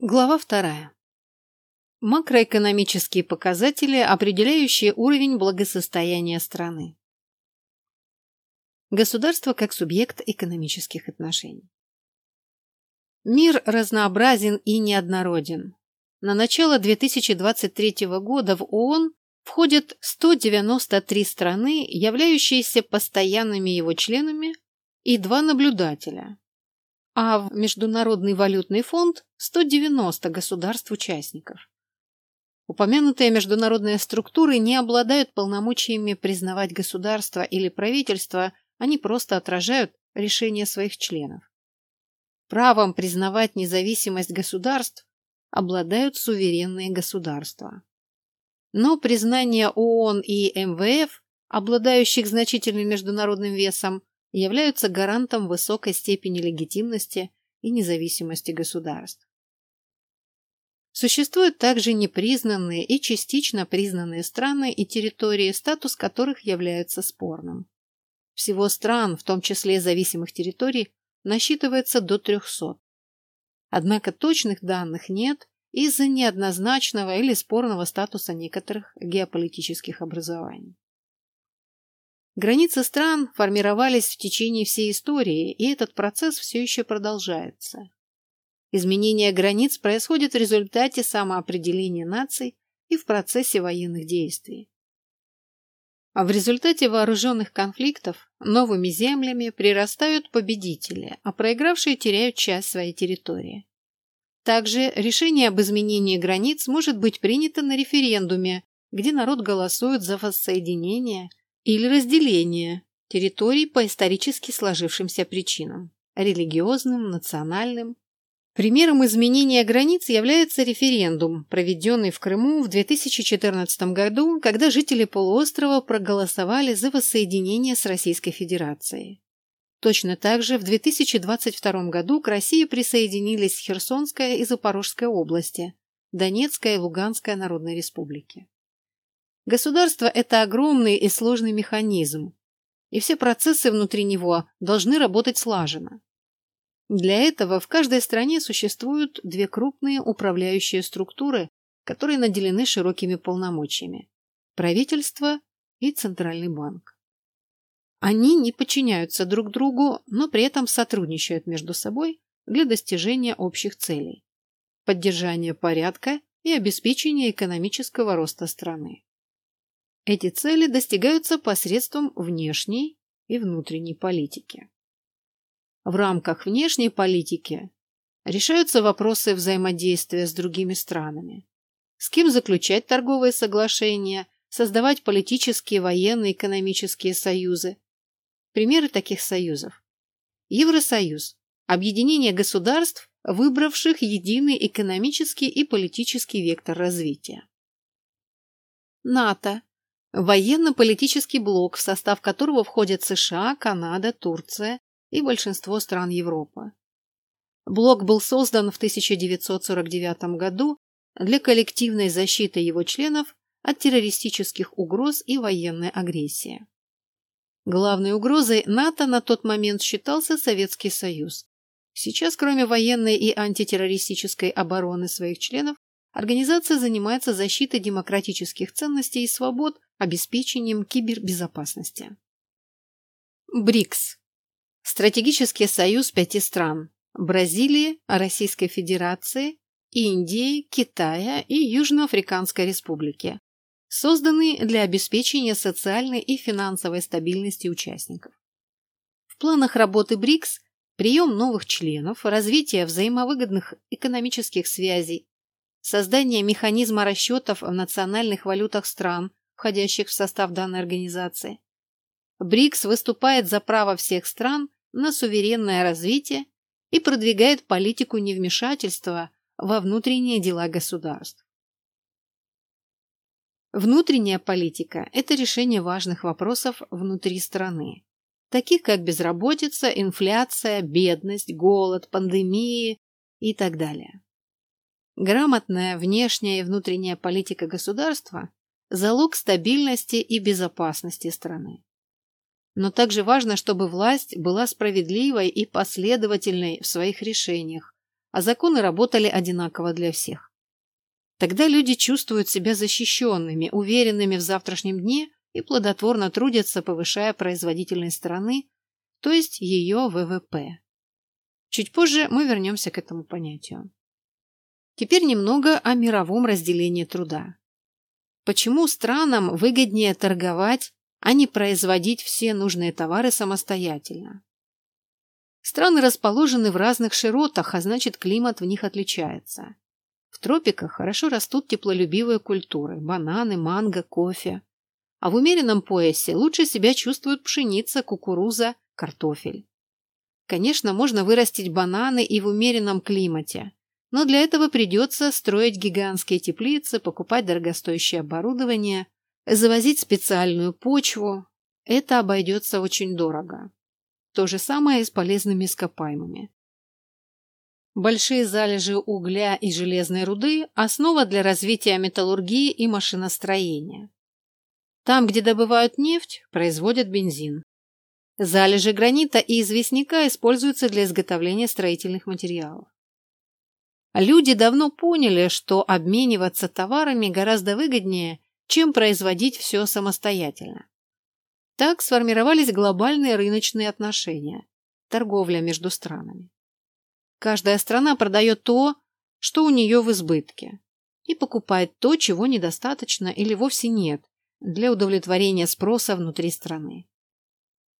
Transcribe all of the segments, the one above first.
Глава вторая. Макроэкономические показатели, определяющие уровень благосостояния страны. Государство как субъект экономических отношений. Мир разнообразен и неоднороден. На начало 2023 года в ООН входят 193 страны, являющиеся постоянными его членами, и два наблюдателя, а в Международный валютный фонд 190 государств-участников. Упомянутые международные структуры не обладают полномочиями признавать государства или правительства, они просто отражают решения своих членов. Правом признавать независимость государств обладают суверенные государства. Но признание ООН и МВФ, обладающих значительным международным весом, являются гарантом высокой степени легитимности и независимости государств. Существуют также непризнанные и частично признанные страны и территории, статус которых является спорным. Всего стран, в том числе зависимых территорий, насчитывается до 300. Однако точных данных нет из-за неоднозначного или спорного статуса некоторых геополитических образований. Границы стран формировались в течение всей истории, и этот процесс все еще продолжается. Изменение границ происходит в результате самоопределения наций и в процессе военных действий. А в результате вооруженных конфликтов новыми землями прирастают победители, а проигравшие теряют часть своей территории. Также решение об изменении границ может быть принято на референдуме, где народ голосует за воссоединение или разделение территорий по исторически сложившимся причинам – религиозным, национальным. Примером изменения границ является референдум, проведенный в Крыму в 2014 году, когда жители полуострова проголосовали за воссоединение с Российской Федерацией. Точно так же в 2022 году к России присоединились Херсонская и Запорожская области, Донецкая и Луганская народные республики. Государство – это огромный и сложный механизм, и все процессы внутри него должны работать слаженно. Для этого в каждой стране существуют две крупные управляющие структуры, которые наделены широкими полномочиями – правительство и Центральный банк. Они не подчиняются друг другу, но при этом сотрудничают между собой для достижения общих целей – поддержания порядка и обеспечения экономического роста страны. Эти цели достигаются посредством внешней и внутренней политики. В рамках внешней политики решаются вопросы взаимодействия с другими странами. С кем заключать торговые соглашения, создавать политические, военные, экономические союзы. Примеры таких союзов. Евросоюз – объединение государств, выбравших единый экономический и политический вектор развития. НАТО Военно-политический блок, в состав которого входят США, Канада, Турция и большинство стран Европы. Блок был создан в 1949 году для коллективной защиты его членов от террористических угроз и военной агрессии. Главной угрозой НАТО на тот момент считался Советский Союз. Сейчас, кроме военной и антитеррористической обороны своих членов, Организация занимается защитой демократических ценностей и свобод, обеспечением кибербезопасности. БРИКС. Стратегический союз пяти стран – Бразилии, Российской Федерации, Индии, Китая и Южноафриканской Республики, созданный для обеспечения социальной и финансовой стабильности участников. В планах работы БРИКС прием новых членов, развитие взаимовыгодных экономических связей, создание механизма расчетов в национальных валютах стран, входящих в состав данной организации. БРИКС выступает за право всех стран на суверенное развитие и продвигает политику невмешательства во внутренние дела государств. Внутренняя политика – это решение важных вопросов внутри страны, таких как безработица, инфляция, бедность, голод, пандемии и так далее. Грамотная внешняя и внутренняя политика государства – залог стабильности и безопасности страны. Но также важно, чтобы власть была справедливой и последовательной в своих решениях, а законы работали одинаково для всех. Тогда люди чувствуют себя защищенными, уверенными в завтрашнем дне и плодотворно трудятся, повышая производительность страны, то есть ее ВВП. Чуть позже мы вернемся к этому понятию. Теперь немного о мировом разделении труда. Почему странам выгоднее торговать, а не производить все нужные товары самостоятельно? Страны расположены в разных широтах, а значит климат в них отличается. В тропиках хорошо растут теплолюбивые культуры – бананы, манго, кофе. А в умеренном поясе лучше себя чувствуют пшеница, кукуруза, картофель. Конечно, можно вырастить бананы и в умеренном климате, но для этого придется строить гигантские теплицы, покупать дорогостоящее оборудование, завозить специальную почву. Это обойдется очень дорого. То же самое и с полезными ископаемыми. Большие залежи угля и железной руды – основа для развития металлургии и машиностроения. Там, где добывают нефть, производят бензин. Залежи гранита и известняка используются для изготовления строительных материалов. Люди давно поняли, что обмениваться товарами гораздо выгоднее, чем производить все самостоятельно. Так сформировались глобальные рыночные отношения, торговля между странами. Каждая страна продает то, что у нее в избытке, и покупает то, чего недостаточно или вовсе нет, для удовлетворения спроса внутри страны.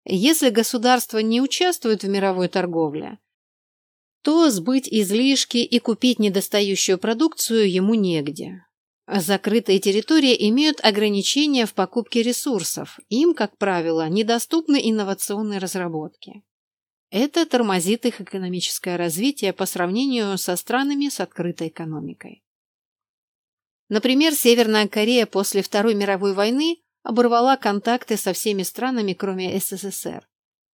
Если государство не участвует в мировой торговле, то сбыть излишки и купить недостающую продукцию ему негде. Закрытые территории имеют ограничения в покупке ресурсов, им, как правило, недоступны инновационные разработки. Это тормозит их экономическое развитие по сравнению со странами с открытой экономикой. Например, Северная Корея после Второй мировой войны оборвала контакты со всеми странами, кроме СССР,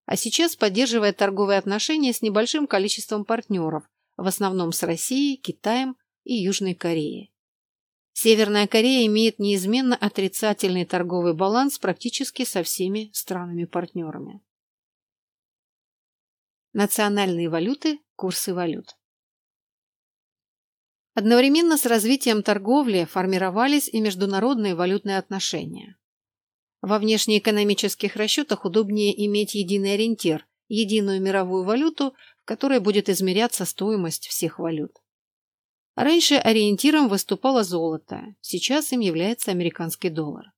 а сейчас поддерживает торговые отношения с небольшим количеством партнеров, в основном с Россией, Китаем и Южной Кореей. Северная Корея имеет неизменно отрицательный торговый баланс практически со всеми странами-партнерами. Национальные валюты, курсы валют. Одновременно с развитием торговли формировались и международные валютные отношения. Во внешнеэкономических расчетах удобнее иметь единый ориентир, единую мировую валюту, в которой будет измеряться стоимость всех валют. Раньше ориентиром выступало золото, сейчас им является американский доллар.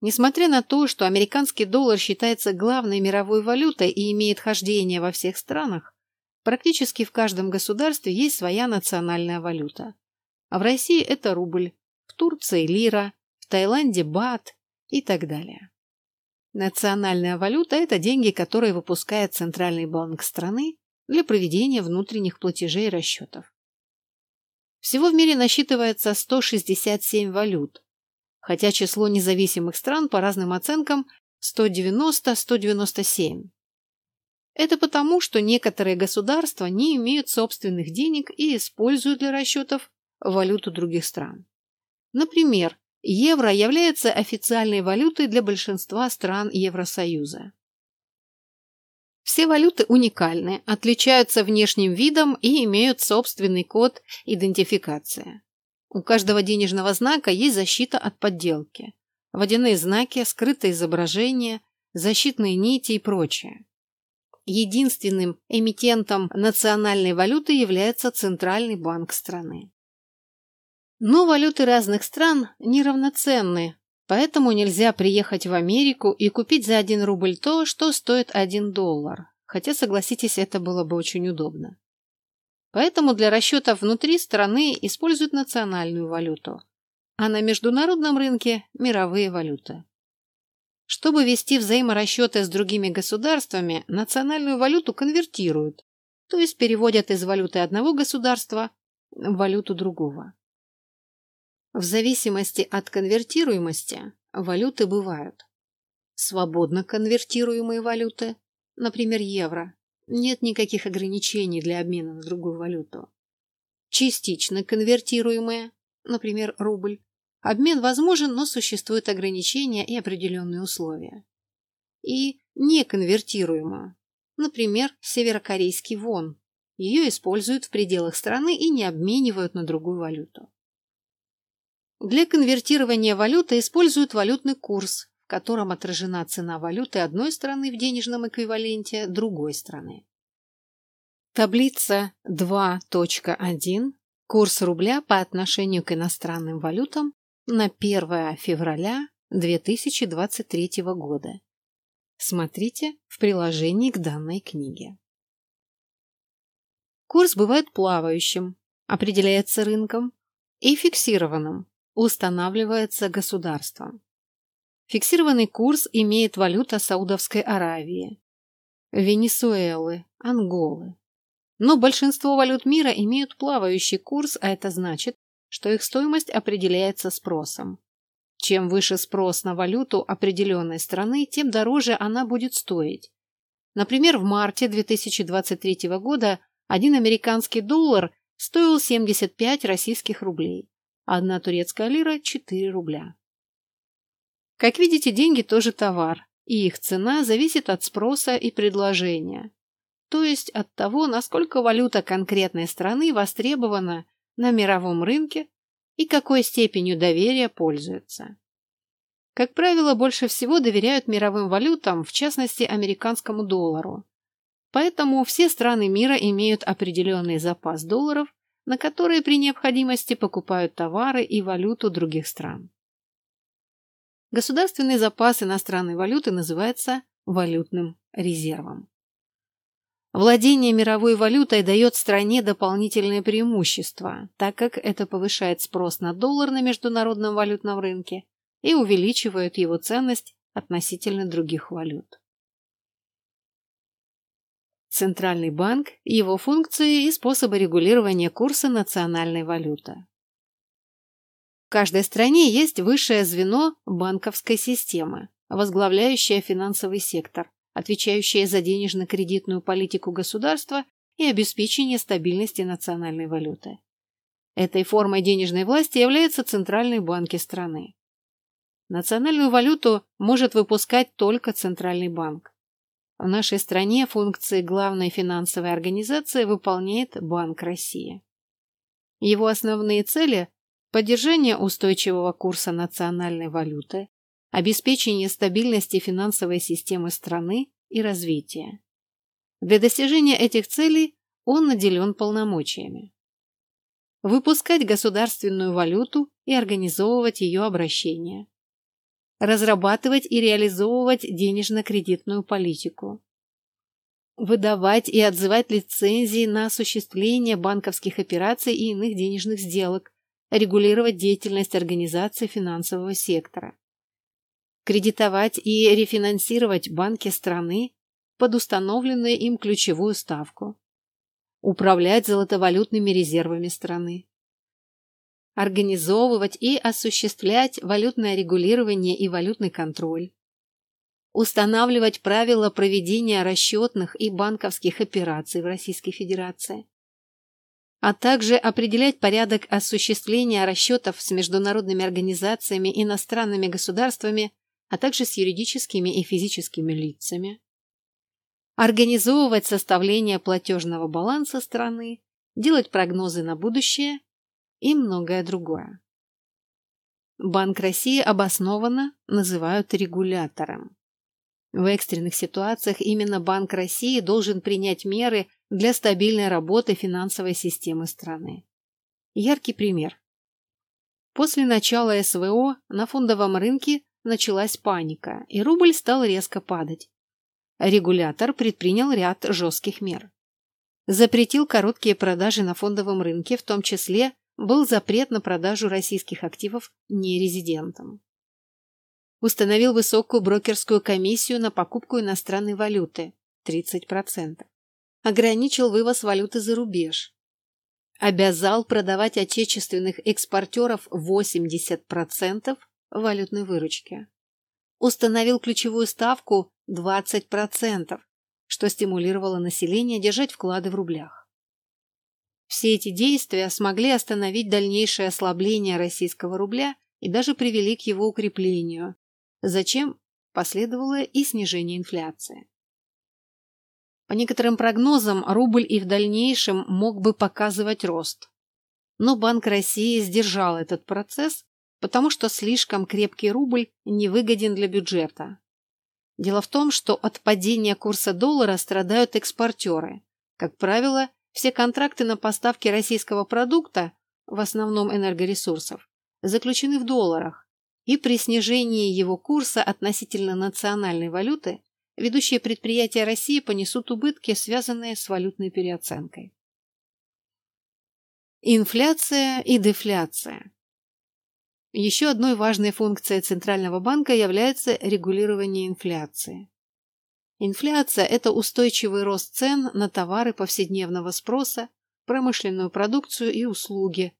Несмотря на то, что американский доллар считается главной мировой валютой и имеет хождение во всех странах, практически в каждом государстве есть своя национальная валюта. А в России это рубль, в Турции – лира, в Таиланде – бат и так далее. Национальная валюта – это деньги, которые выпускает Центральный банк страны для проведения внутренних платежей и расчетов. Всего в мире насчитывается 167 валют, хотя число независимых стран по разным оценкам 190-197. Это потому, что некоторые государства не имеют собственных денег и используют для расчетов валюту других стран. Например, евро является официальной валютой для большинства стран Евросоюза. Все валюты уникальны, отличаются внешним видом и имеют собственный код идентификации. У каждого денежного знака есть защита от подделки. Водяные знаки, скрытое изображение, защитные нити и прочее. Единственным эмитентом национальной валюты является Центральный банк страны. Но валюты разных стран неравноценны, Поэтому нельзя приехать в Америку и купить за один рубль то, что стоит один доллар. Хотя, согласитесь, это было бы очень удобно. Поэтому для расчетов внутри страны используют национальную валюту, а на международном рынке – мировые валюты. Чтобы вести взаиморасчеты с другими государствами, национальную валюту конвертируют, то есть переводят из валюты одного государства в валюту другого. В зависимости от конвертируемости валюты бывают. Свободно конвертируемые валюты, например, евро, нет никаких ограничений для обмена на другую валюту. Частично конвертируемые, например, рубль, обмен возможен, но существуют ограничения и определенные условия. И неконвертируемую, например, северокорейский вон, ее используют в пределах страны и не обменивают на другую валюту. Для конвертирования валюты используют валютный курс, в котором отражена цена валюты одной страны в денежном эквиваленте другой страны. Таблица 2.1. Курс рубля по отношению к иностранным валютам на 1 февраля 2023 года. Смотрите в приложении к данной книге. Курс бывает плавающим, определяется рынком, и фиксированным, устанавливается государством. Фиксированный курс имеет валюта Саудовской Аравии, Венесуэлы, Анголы. Но большинство валют мира имеют плавающий курс, а это значит, что их стоимость определяется спросом. Чем выше спрос на валюту определенной страны, тем дороже она будет стоить. Например, в марте 2023 года один американский доллар стоил 75 российских рублей, одна турецкая лира – 4 рубля. Как видите, деньги тоже товар, и их цена зависит от спроса и предложения, то есть от того, насколько валюта конкретной страны востребована на мировом рынке и какой степенью доверия пользуется. Как правило, больше всего доверяют мировым валютам, в частности американскому доллару. Поэтому все страны мира имеют определенный запас долларов, на которые при необходимости покупают товары и валюту других стран. Государственный запас иностранной валюты называется валютным резервом. Владение мировой валютой дает стране дополнительное преимущество, так как это повышает спрос на доллар на международном валютном рынке и увеличивает его ценность относительно других валют. Центральный банк, его функции и способы регулирования курса национальной валюты. В каждой стране есть высшее звено банковской системы, возглавляющее финансовый сектор, отвечающее за денежно-кредитную политику государства и обеспечение стабильности национальной валюты. Этой формой денежной власти являются центральные банки страны. Национальную валюту может выпускать только Центральный банк. В нашей стране функции главной финансовой организации выполняет Банк России. Его основные цели – поддержание устойчивого курса национальной валюты, обеспечение стабильности финансовой системы страны и развития. Для достижения этих целей он наделен полномочиями. Выпускать государственную валюту и организовывать ее обращение разрабатывать и реализовывать денежно-кредитную политику, выдавать и отзывать лицензии на осуществление банковских операций и иных денежных сделок, регулировать деятельность организаций финансового сектора, кредитовать и рефинансировать банки страны под установленную им ключевую ставку, управлять золотовалютными резервами страны, организовывать и осуществлять валютное регулирование и валютный контроль, устанавливать правила проведения расчетных и банковских операций в Российской Федерации, а также определять порядок осуществления расчетов с международными организациями, иностранными государствами, а также с юридическими и физическими лицами, организовывать составление платежного баланса страны, делать прогнозы на будущее и многое другое. Банк России обоснованно называют регулятором. В экстренных ситуациях именно Банк России должен принять меры для стабильной работы финансовой системы страны. Яркий пример. После начала СВО на фондовом рынке началась паника, и рубль стал резко падать. Регулятор предпринял ряд жестких мер. Запретил короткие продажи на фондовом рынке, в том числе был запрет на продажу российских активов нерезидентам. Установил высокую брокерскую комиссию на покупку иностранной валюты – 30%. Ограничил вывоз валюты за рубеж. Обязал продавать отечественных экспортеров 80% валютной выручки. Установил ключевую ставку 20%, что стимулировало население держать вклады в рублях. Все эти действия смогли остановить дальнейшее ослабление российского рубля и даже привели к его укреплению, зачем последовало и снижение инфляции. По некоторым прогнозам, рубль и в дальнейшем мог бы показывать рост. Но Банк России сдержал этот процесс, потому что слишком крепкий рубль невыгоден для бюджета. Дело в том, что от падения курса доллара страдают экспортеры. Как правило, все контракты на поставки российского продукта, в основном энергоресурсов, заключены в долларах, и при снижении его курса относительно национальной валюты ведущие предприятия России понесут убытки, связанные с валютной переоценкой. Инфляция и дефляция. Еще одной важной функцией Центрального банка является регулирование инфляции. Инфляция – это устойчивый рост цен на товары повседневного спроса, промышленную продукцию и услуги,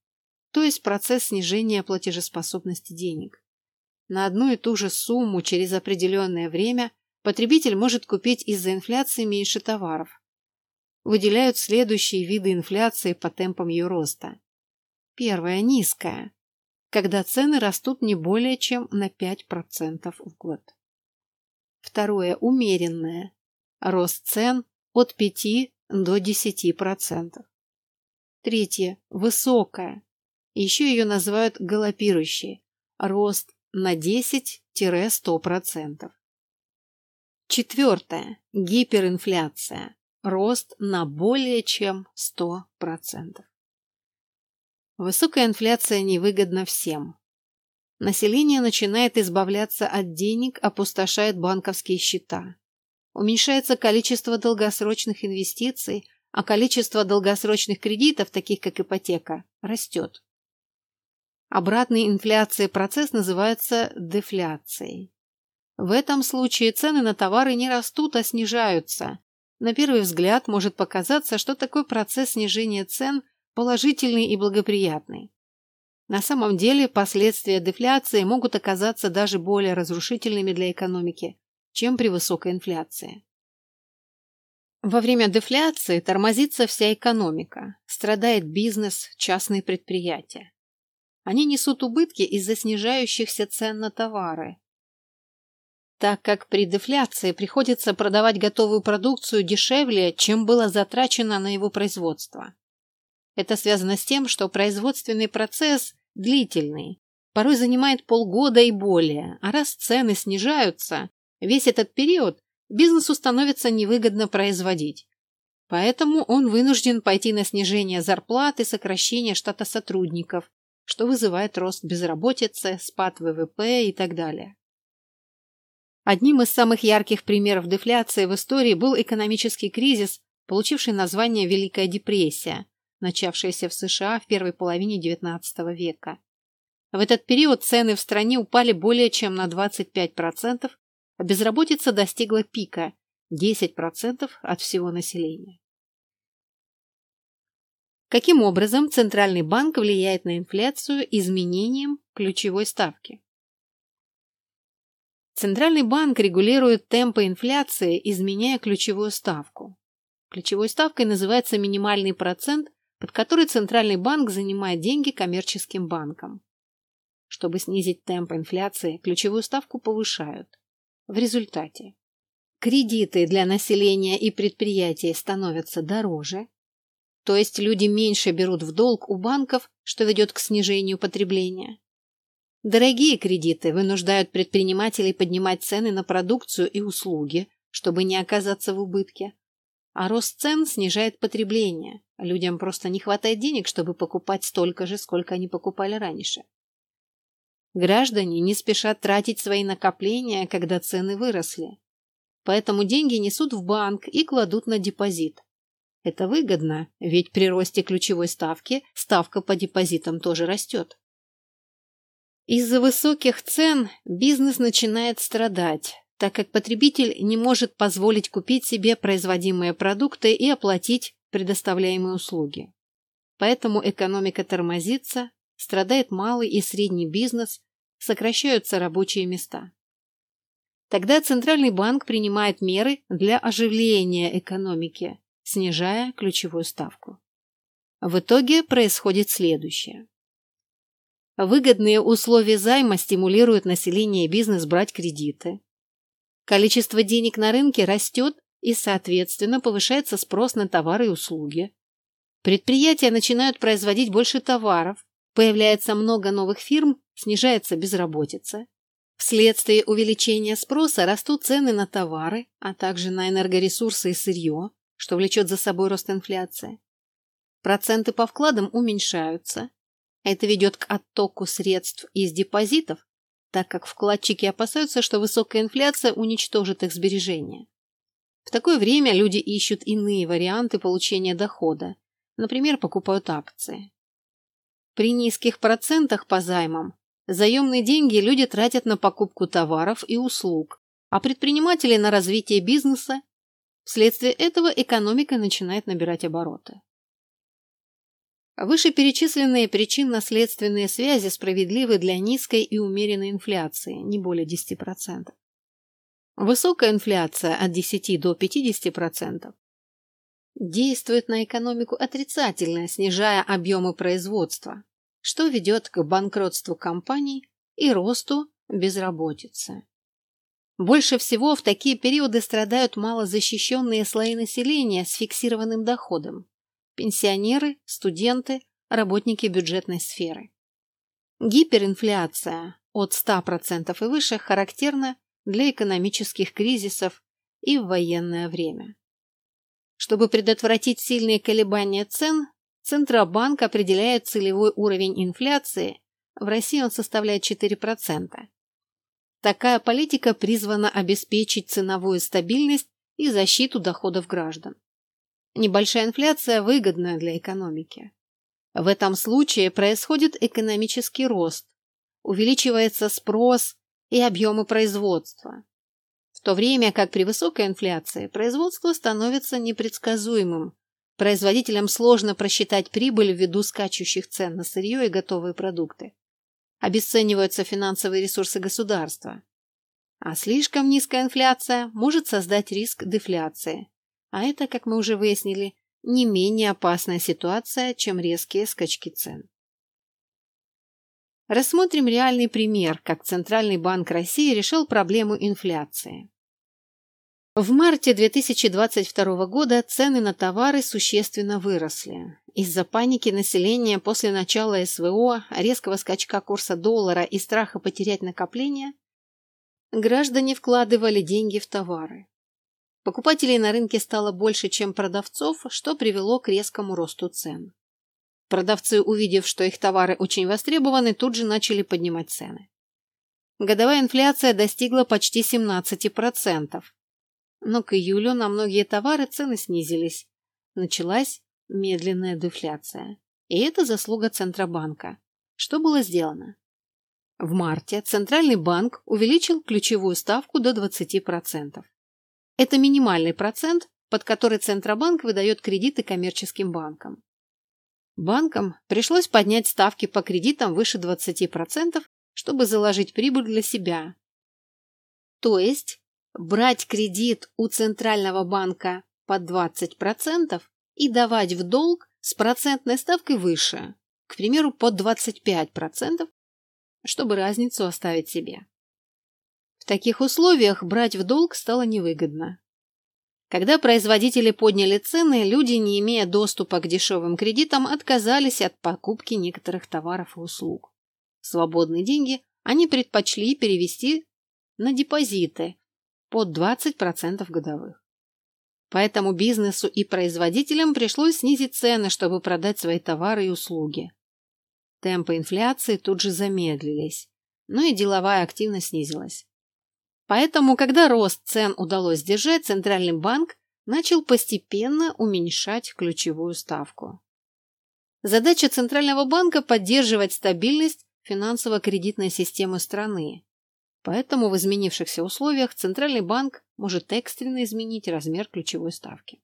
то есть процесс снижения платежеспособности денег. На одну и ту же сумму через определенное время потребитель может купить из-за инфляции меньше товаров. Выделяют следующие виды инфляции по темпам ее роста. Первая – низкая, когда цены растут не более чем на 5% в год. Второе – умеренное. Рост цен от 5 до 10%. Третье – высокое. Еще ее называют галопирующей. Рост на 10-100%. Четвертое – гиперинфляция. Рост на более чем 100%. Высокая инфляция невыгодна всем. Население начинает избавляться от денег, опустошает банковские счета. Уменьшается количество долгосрочных инвестиций, а количество долгосрочных кредитов, таких как ипотека, растет. Обратный инфляции процесс называется дефляцией. В этом случае цены на товары не растут, а снижаются. На первый взгляд может показаться, что такой процесс снижения цен положительный и благоприятный. На самом деле последствия дефляции могут оказаться даже более разрушительными для экономики, чем при высокой инфляции. Во время дефляции тормозится вся экономика, страдает бизнес, частные предприятия. Они несут убытки из-за снижающихся цен на товары. Так как при дефляции приходится продавать готовую продукцию дешевле, чем было затрачено на его производство. Это связано с тем, что производственный процесс длительный, порой занимает полгода и более, а раз цены снижаются, весь этот период бизнесу становится невыгодно производить. Поэтому он вынужден пойти на снижение зарплат и сокращение штата сотрудников, что вызывает рост безработицы, спад ВВП и так далее. Одним из самых ярких примеров дефляции в истории был экономический кризис, получивший название Великая депрессия, начавшаяся в США в первой половине XIX века. В этот период цены в стране упали более чем на 25%, а безработица достигла пика – 10% от всего населения. Каким образом Центральный банк влияет на инфляцию изменением ключевой ставки? Центральный банк регулирует темпы инфляции, изменяя ключевую ставку. Ключевой ставкой называется минимальный процент, под который Центральный банк занимает деньги коммерческим банкам. Чтобы снизить темп инфляции, ключевую ставку повышают. В результате кредиты для населения и предприятий становятся дороже, то есть люди меньше берут в долг у банков, что ведет к снижению потребления. Дорогие кредиты вынуждают предпринимателей поднимать цены на продукцию и услуги, чтобы не оказаться в убытке. А рост цен снижает потребление. Людям просто не хватает денег, чтобы покупать столько же, сколько они покупали раньше. Граждане не спешат тратить свои накопления, когда цены выросли. Поэтому деньги несут в банк и кладут на депозит. Это выгодно, ведь при росте ключевой ставки ставка по депозитам тоже растет. Из-за высоких цен бизнес начинает страдать, так как потребитель не может позволить купить себе производимые продукты и оплатить предоставляемые услуги. Поэтому экономика тормозится, страдает малый и средний бизнес, сокращаются рабочие места. Тогда Центральный банк принимает меры для оживления экономики, снижая ключевую ставку. В итоге происходит следующее. Выгодные условия займа стимулируют население и бизнес брать кредиты. Количество денег на рынке растет, и, соответственно, повышается спрос на товары и услуги. Предприятия начинают производить больше товаров, появляется много новых фирм, снижается безработица. Вследствие увеличения спроса растут цены на товары, а также на энергоресурсы и сырье, что влечет за собой рост инфляции. Проценты по вкладам уменьшаются. Это ведет к оттоку средств из депозитов, так как вкладчики опасаются, что высокая инфляция уничтожит их сбережения. В такое время люди ищут иные варианты получения дохода, например, покупают акции. При низких процентах по займам заемные деньги люди тратят на покупку товаров и услуг, а предприниматели на развитие бизнеса. Вследствие этого экономика начинает набирать обороты. Вышеперечисленные причинно-следственные связи справедливы для низкой и умеренной инфляции, не более 10%. Высокая инфляция от 10 до 50% действует на экономику отрицательно, снижая объемы производства, что ведет к банкротству компаний и росту безработицы. Больше всего в такие периоды страдают малозащищенные слои населения с фиксированным доходом пенсионеры, студенты, работники бюджетной сферы. Гиперинфляция от 100% и выше характерна для экономических кризисов и в военное время. Чтобы предотвратить сильные колебания цен, Центробанк определяет целевой уровень инфляции, в России он составляет 4%. Такая политика призвана обеспечить ценовую стабильность и защиту доходов граждан. Небольшая инфляция выгодна для экономики. В этом случае происходит экономический рост, увеличивается спрос и объемы производства. В то время как при высокой инфляции производство становится непредсказуемым, производителям сложно просчитать прибыль ввиду скачущих цен на сырье и готовые продукты. Обесцениваются финансовые ресурсы государства. А слишком низкая инфляция может создать риск дефляции, а это, как мы уже выяснили, не менее опасная ситуация, чем резкие скачки цен. Рассмотрим реальный пример, как Центральный банк России решил проблему инфляции. В марте 2022 года цены на товары существенно выросли. Из-за паники населения после начала СВО, резкого скачка курса доллара и страха потерять накопления, граждане вкладывали деньги в товары. Покупателей на рынке стало больше, чем продавцов, что привело к резкому росту цен. Продавцы, увидев, что их товары очень востребованы, тут же начали поднимать цены. Годовая инфляция достигла почти 17%. Но к июлю на многие товары цены снизились. Началась медленная дефляция. И это заслуга Центробанка. Что было сделано? В марте Центральный банк увеличил ключевую ставку до 20%. Это минимальный процент, под который Центробанк выдает кредиты коммерческим банкам. Банкам пришлось поднять ставки по кредитам выше 20%, чтобы заложить прибыль для себя. То есть брать кредит у Центрального банка под 20% и давать в долг с процентной ставкой выше, к примеру, под 25%, чтобы разницу оставить себе таких условиях брать в долг стало невыгодно. Когда производители подняли цены, люди, не имея доступа к дешевым кредитам, отказались от покупки некоторых товаров и услуг. Свободные деньги они предпочли перевести на депозиты под 20% годовых. Поэтому бизнесу и производителям пришлось снизить цены, чтобы продать свои товары и услуги. Темпы инфляции тут же замедлились, но и деловая активность снизилась. Поэтому, когда рост цен удалось сдержать, Центральный банк начал постепенно уменьшать ключевую ставку. Задача Центрального банка – поддерживать стабильность финансово-кредитной системы страны. Поэтому в изменившихся условиях Центральный банк может экстренно изменить размер ключевой ставки.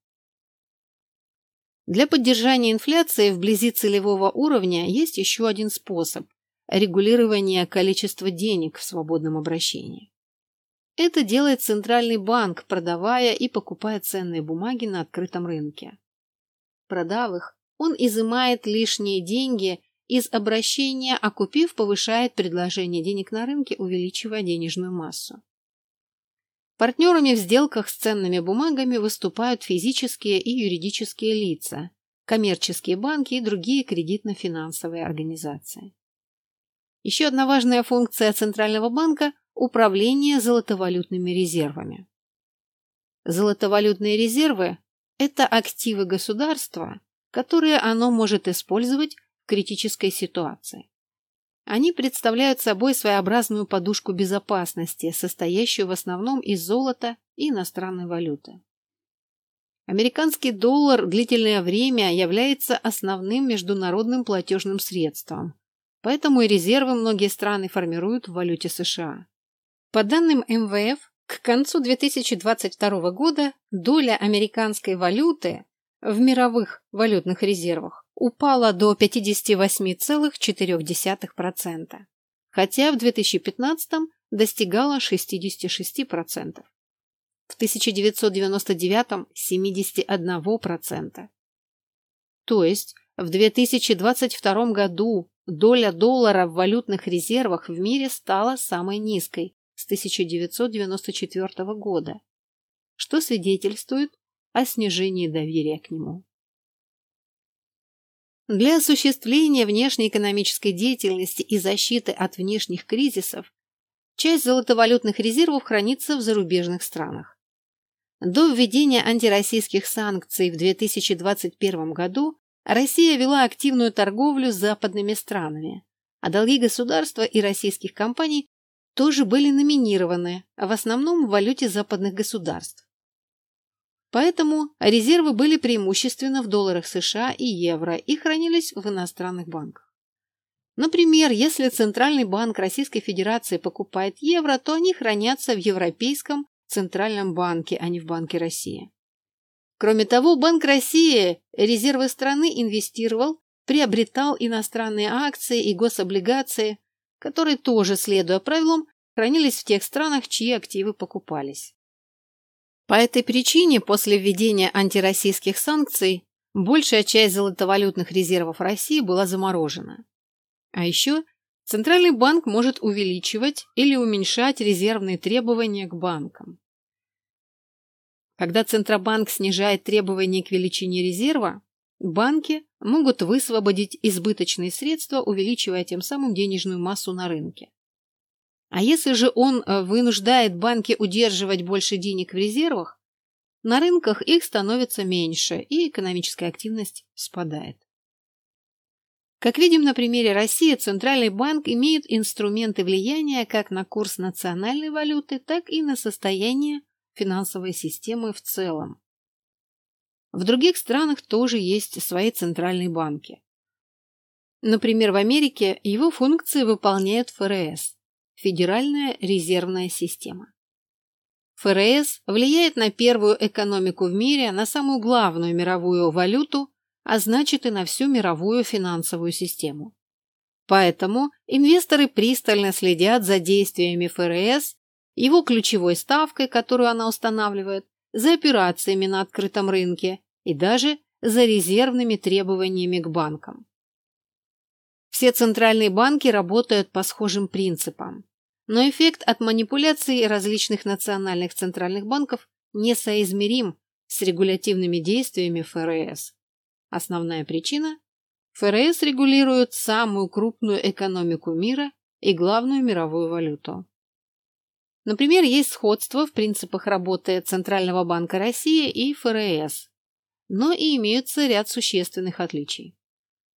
Для поддержания инфляции вблизи целевого уровня есть еще один способ – регулирование количества денег в свободном обращении. Это делает Центральный банк, продавая и покупая ценные бумаги на открытом рынке. Продав их, он изымает лишние деньги из обращения, а купив, повышает предложение денег на рынке, увеличивая денежную массу. Партнерами в сделках с ценными бумагами выступают физические и юридические лица, коммерческие банки и другие кредитно-финансовые организации. Еще одна важная функция Центрального банка – управление золотовалютными резервами. Золотовалютные резервы – это активы государства, которые оно может использовать в критической ситуации. Они представляют собой своеобразную подушку безопасности, состоящую в основном из золота и иностранной валюты. Американский доллар длительное время является основным международным платежным средством, поэтому и резервы многие страны формируют в валюте США. По данным МВФ, к концу 2022 года доля американской валюты в мировых валютных резервах упала до 58,4%, хотя в 2015 достигала 66%. В 1999 – 71%. То есть в 2022 году доля доллара в валютных резервах в мире стала самой низкой с 1994 года, что свидетельствует о снижении доверия к нему. Для осуществления внешней экономической деятельности и защиты от внешних кризисов часть золотовалютных резервов хранится в зарубежных странах. До введения антироссийских санкций в 2021 году Россия вела активную торговлю с западными странами, а долги государства и российских компаний тоже были номинированы, в основном в валюте западных государств. Поэтому резервы были преимущественно в долларах США и евро и хранились в иностранных банках. Например, если Центральный банк Российской Федерации покупает евро, то они хранятся в Европейском Центральном банке, а не в Банке России. Кроме того, Банк России резервы страны инвестировал, приобретал иностранные акции и гособлигации, которые тоже, следуя правилам, хранились в тех странах, чьи активы покупались. По этой причине после введения антироссийских санкций большая часть золотовалютных резервов России была заморожена. А еще Центральный банк может увеличивать или уменьшать резервные требования к банкам. Когда Центробанк снижает требования к величине резерва, банки могут высвободить избыточные средства, увеличивая тем самым денежную массу на рынке. А если же он э, вынуждает банки удерживать больше денег в резервах, на рынках их становится меньше, и экономическая активность спадает. Как видим на примере России, Центральный банк имеет инструменты влияния как на курс национальной валюты, так и на состояние финансовой системы в целом. В других странах тоже есть свои центральные банки. Например, в Америке его функции выполняют ФРС. Федеральная резервная система. ФРС влияет на первую экономику в мире, на самую главную мировую валюту, а значит и на всю мировую финансовую систему. Поэтому инвесторы пристально следят за действиями ФРС, его ключевой ставкой, которую она устанавливает, за операциями на открытом рынке и даже за резервными требованиями к банкам. Все центральные банки работают по схожим принципам. Но эффект от манипуляций различных национальных центральных банков несоизмерим с регулятивными действиями ФРС. Основная причина – ФРС регулирует самую крупную экономику мира и главную мировую валюту. Например, есть сходство в принципах работы Центрального банка России и ФРС, но и имеются ряд существенных отличий.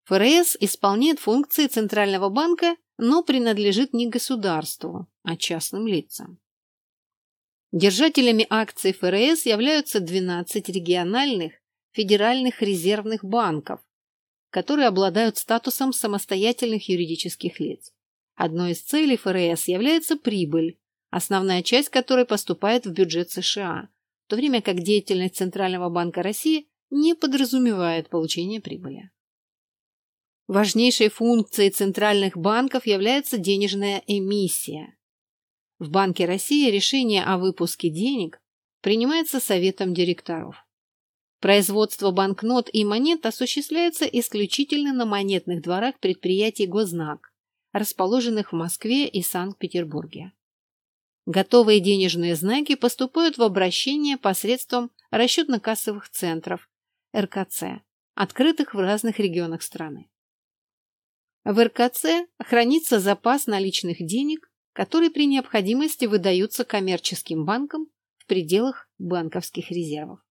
ФРС исполняет функции Центрального банка, но принадлежит не государству, а частным лицам. Держателями акций ФРС являются 12 региональных федеральных резервных банков, которые обладают статусом самостоятельных юридических лиц. Одной из целей ФРС является прибыль, основная часть которой поступает в бюджет США, в то время как деятельность Центрального банка России не подразумевает получение прибыли. Важнейшей функцией центральных банков является денежная эмиссия. В Банке России решение о выпуске денег принимается Советом директоров. Производство банкнот и монет осуществляется исключительно на монетных дворах предприятий «Гознак», расположенных в Москве и Санкт-Петербурге. Готовые денежные знаки поступают в обращение посредством расчетно-кассовых центров РКЦ, открытых в разных регионах страны. В РКЦ хранится запас наличных денег, которые при необходимости выдаются коммерческим банкам в пределах банковских резервов.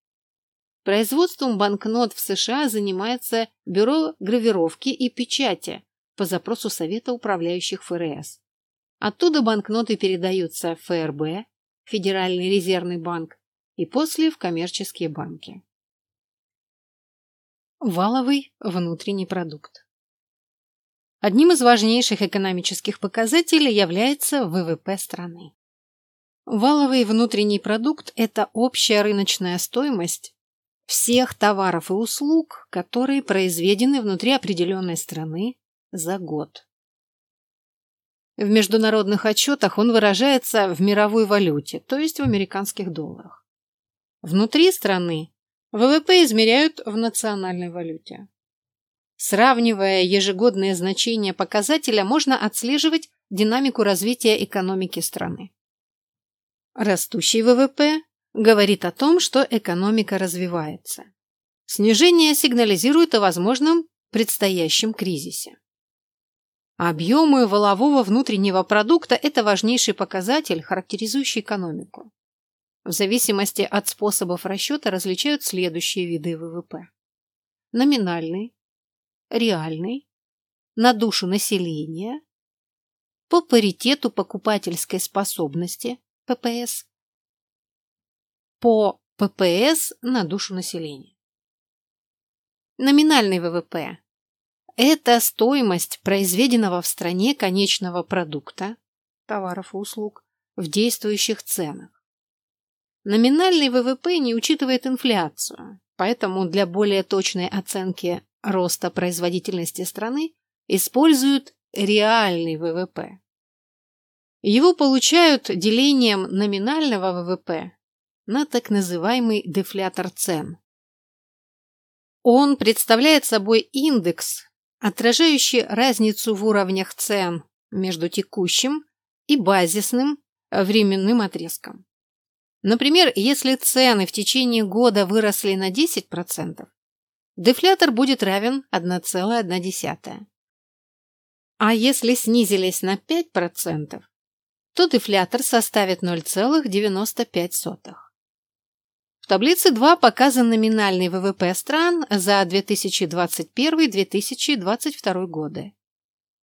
Производством банкнот в США занимается Бюро гравировки и печати по запросу Совета управляющих ФРС. Оттуда банкноты передаются в ФРБ, Федеральный резервный банк, и после в коммерческие банки. Валовый внутренний продукт. Одним из важнейших экономических показателей является ВВП страны. Валовый внутренний продукт – это общая рыночная стоимость всех товаров и услуг, которые произведены внутри определенной страны за год. В международных отчетах он выражается в мировой валюте, то есть в американских долларах. Внутри страны ВВП измеряют в национальной валюте. Сравнивая ежегодные значения показателя, можно отслеживать динамику развития экономики страны. Растущий ВВП говорит о том, что экономика развивается. Снижение сигнализирует о возможном предстоящем кризисе. Объемы валового внутреннего продукта – это важнейший показатель, характеризующий экономику. В зависимости от способов расчета различают следующие виды ВВП. Номинальный, реальный, на душу населения, по паритету покупательской способности, ППС, по ППС на душу населения. Номинальный ВВП это стоимость произведенного в стране конечного продукта, товаров и услуг, в действующих ценах. Номинальный ВВП не учитывает инфляцию, поэтому для более точной оценки роста производительности страны используют реальный ВВП. Его получают делением номинального ВВП на так называемый дефлятор цен. Он представляет собой индекс, отражающий разницу в уровнях цен между текущим и базисным временным отрезком. Например, если цены в течение года выросли на 10%, дефлятор будет равен 1,1. А если снизились на 5%, то дефлятор составит 0,95. В таблице 2 показан номинальный ВВП стран за 2021-2022 годы.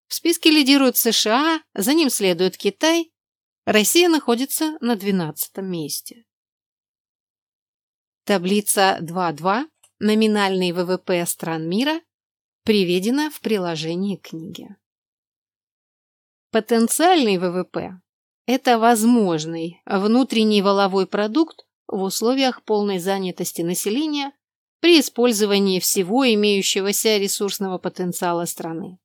В списке лидируют США, за ним следует Китай, Россия находится на 12 месте. Таблица 2.2 «Номинальный ВВП стран мира» приведена в приложении книги. Потенциальный ВВП – это возможный внутренний валовой продукт в условиях полной занятости населения при использовании всего имеющегося ресурсного потенциала страны.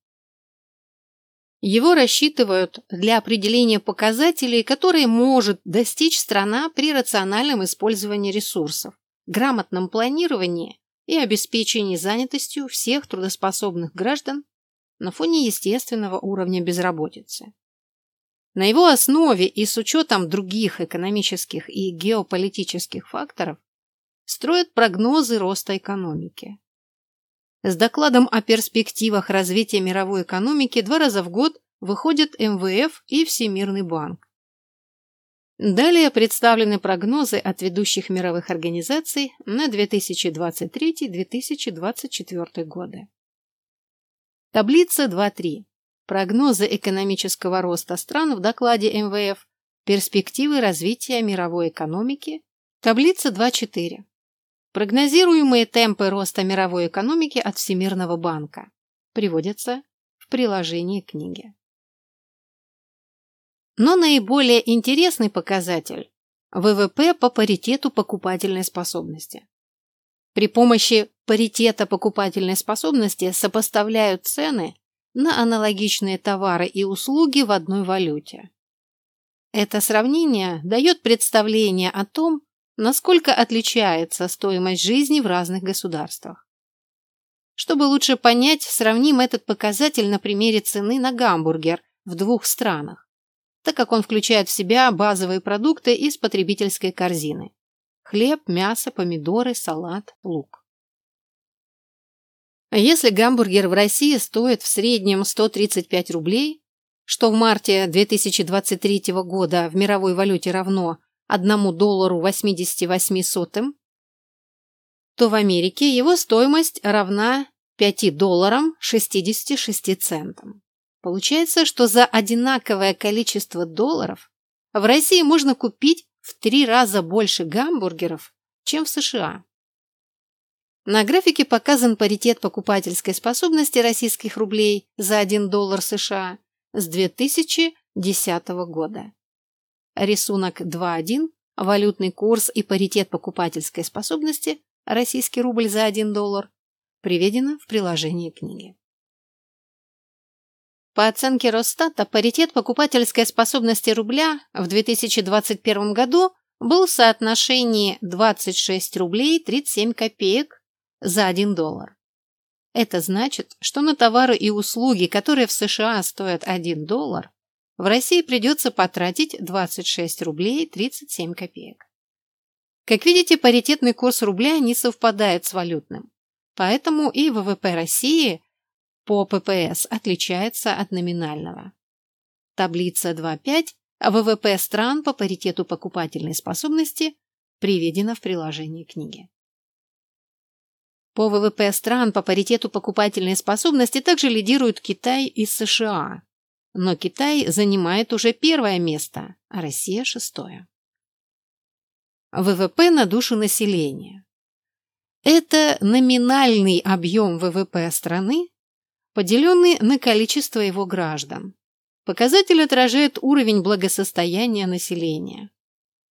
Его рассчитывают для определения показателей, которые может достичь страна при рациональном использовании ресурсов, грамотном планировании и обеспечении занятостью всех трудоспособных граждан на фоне естественного уровня безработицы. На его основе и с учетом других экономических и геополитических факторов строят прогнозы роста экономики. С докладом о перспективах развития мировой экономики два раза в год выходят МВФ и Всемирный банк. Далее представлены прогнозы от ведущих мировых организаций на 2023-2024 годы. Таблица 2.3. Прогнозы экономического роста стран в докладе МВФ «Перспективы развития мировой экономики», таблица 2.4. Прогнозируемые темпы роста мировой экономики от Всемирного банка приводятся в приложении книги. Но наиболее интересный показатель – ВВП по паритету покупательной способности. При помощи паритета покупательной способности сопоставляют цены на аналогичные товары и услуги в одной валюте. Это сравнение дает представление о том, насколько отличается стоимость жизни в разных государствах. Чтобы лучше понять, сравним этот показатель на примере цены на гамбургер в двух странах так как он включает в себя базовые продукты из потребительской корзины. Хлеб, мясо, помидоры, салат, лук. Если гамбургер в России стоит в среднем 135 рублей, что в марте 2023 года в мировой валюте равно 1 доллару 88 сотым, то в Америке его стоимость равна 5 долларам 66 центам. Получается, что за одинаковое количество долларов в России можно купить в три раза больше гамбургеров, чем в США. На графике показан паритет покупательской способности российских рублей за 1 доллар США с 2010 года. Рисунок 2.1 валютный курс и паритет покупательской способности российский рубль за 1 доллар приведено в приложении книги. По оценке Росстата, паритет покупательской способности рубля в 2021 году был в соотношении 26 рублей 37 копеек за 1 доллар. Это значит, что на товары и услуги, которые в США стоят 1 доллар, в России придется потратить 26 рублей 37 копеек. Как видите, паритетный курс рубля не совпадает с валютным. Поэтому и ВВП России по ППС отличается от номинального. Таблица 2.5 ВВП стран по паритету покупательной способности приведена в приложении книги. По ВВП стран по паритету покупательной способности также лидируют Китай и США. Но Китай занимает уже первое место, а Россия – шестое. ВВП на душу населения. Это номинальный объем ВВП страны, поделенный на количество его граждан. Показатель отражает уровень благосостояния населения.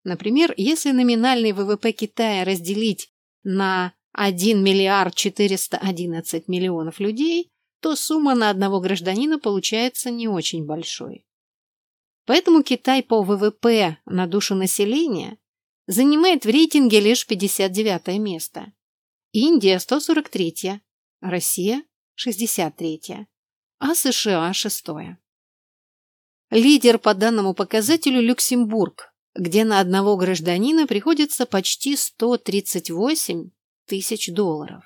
Например, если номинальный ВВП Китая разделить на 1 миллиард 411 миллионов людей, то сумма на одного гражданина получается не очень большой. Поэтому Китай по ВВП на душу населения занимает в рейтинге лишь 59 место. Индия 143, Россия 63, а США 6. Лидер по данному показателю Люксембург, где на одного гражданина приходится почти 138 тысяч долларов.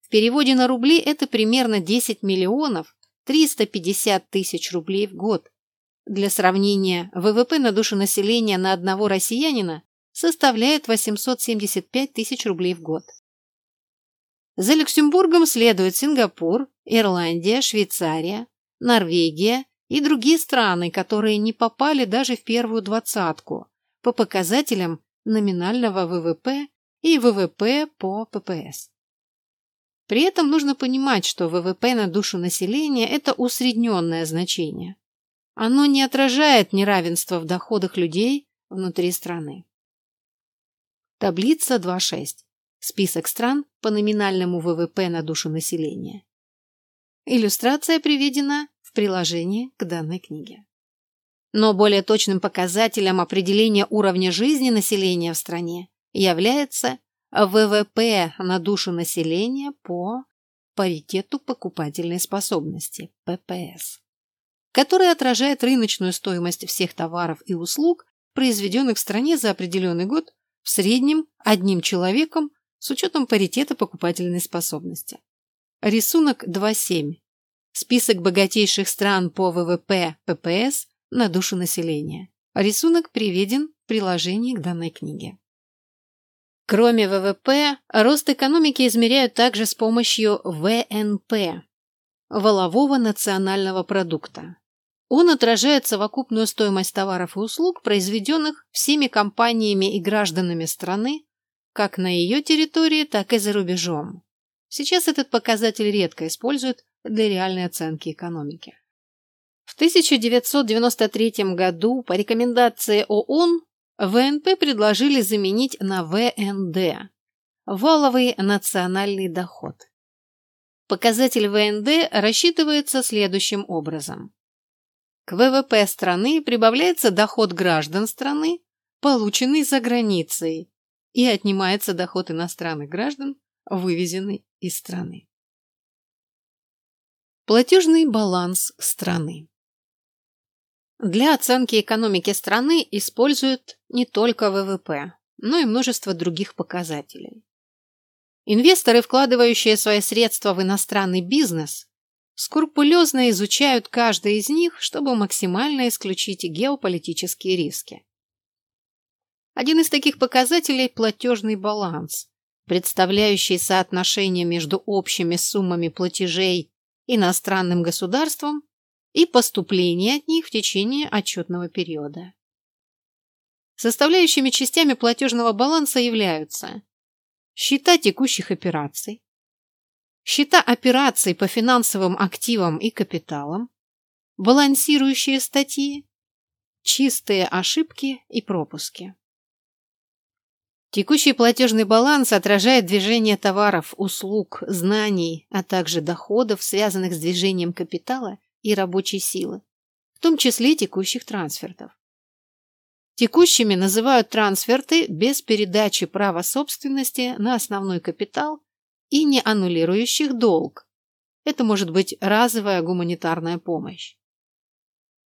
В переводе на рубли это примерно 10 миллионов 350 тысяч рублей в год. Для сравнения, ВВП на душу населения на одного россиянина составляет 875 тысяч рублей в год. За Люксембургом следуют Сингапур, Ирландия, Швейцария, Норвегия и другие страны, которые не попали даже в первую двадцатку по показателям номинального ВВП и ВВП по ППС. При этом нужно понимать, что ВВП на душу населения – это усредненное значение. Оно не отражает неравенство в доходах людей внутри страны. Таблица 2.6. Список стран по номинальному ВВП на душу населения. Иллюстрация приведена в приложении к данной книге. Но более точным показателем определения уровня жизни населения в стране является ВВП на душу населения по паритету покупательной способности ППС, который отражает рыночную стоимость всех товаров и услуг, произведенных в стране за определенный год в среднем одним человеком с учетом паритета покупательной способности. Рисунок 2.7. Список богатейших стран по ВВП ППС на душу населения. Рисунок приведен в приложении к данной книге. Кроме ВВП, рост экономики измеряют также с помощью ВНП – Волового национального продукта. Он отражает совокупную стоимость товаров и услуг, произведенных всеми компаниями и гражданами страны, как на ее территории, так и за рубежом. Сейчас этот показатель редко используют для реальной оценки экономики. В 1993 году по рекомендации ООН ВНП предложили заменить на ВНД – валовый национальный доход. Показатель ВНД рассчитывается следующим образом. К ВВП страны прибавляется доход граждан страны, полученный за границей, и отнимается доход иностранных граждан, вывезенный из страны. Платежный баланс страны. Для оценки экономики страны используют не только ВВП, но и множество других показателей. Инвесторы, вкладывающие свои средства в иностранный бизнес, скрупулезно изучают каждый из них, чтобы максимально исключить геополитические риски. Один из таких показателей – платежный баланс, представляющий соотношение между общими суммами платежей иностранным государством и поступления от них в течение отчетного периода. Составляющими частями платежного баланса являются счета текущих операций, счета операций по финансовым активам и капиталам, балансирующие статьи, чистые ошибки и пропуски. Текущий платежный баланс отражает движение товаров, услуг, знаний, а также доходов, связанных с движением капитала и рабочей силы, в том числе текущих трансфертов. Текущими называют трансферты без передачи права собственности на основной капитал и не аннулирующих долг. Это может быть разовая гуманитарная помощь.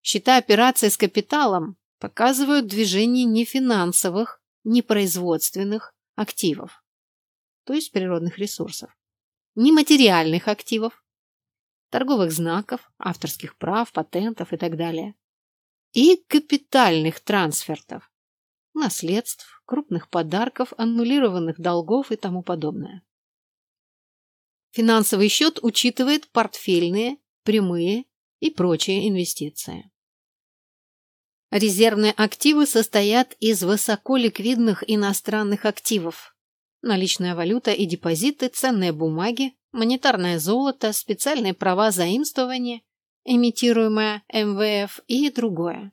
Счета операций с капиталом показывают движение нефинансовых, непроизводственных активов, то есть природных ресурсов, нематериальных активов, торговых знаков, авторских прав, патентов и так далее, и капитальных трансфертов, наследств, крупных подарков, аннулированных долгов и тому подобное. Финансовый счет учитывает портфельные, прямые и прочие инвестиции. Резервные активы состоят из высоколиквидных иностранных активов. Наличная валюта и депозиты, ценные бумаги, монетарное золото, специальные права заимствования, имитируемое МВФ и другое.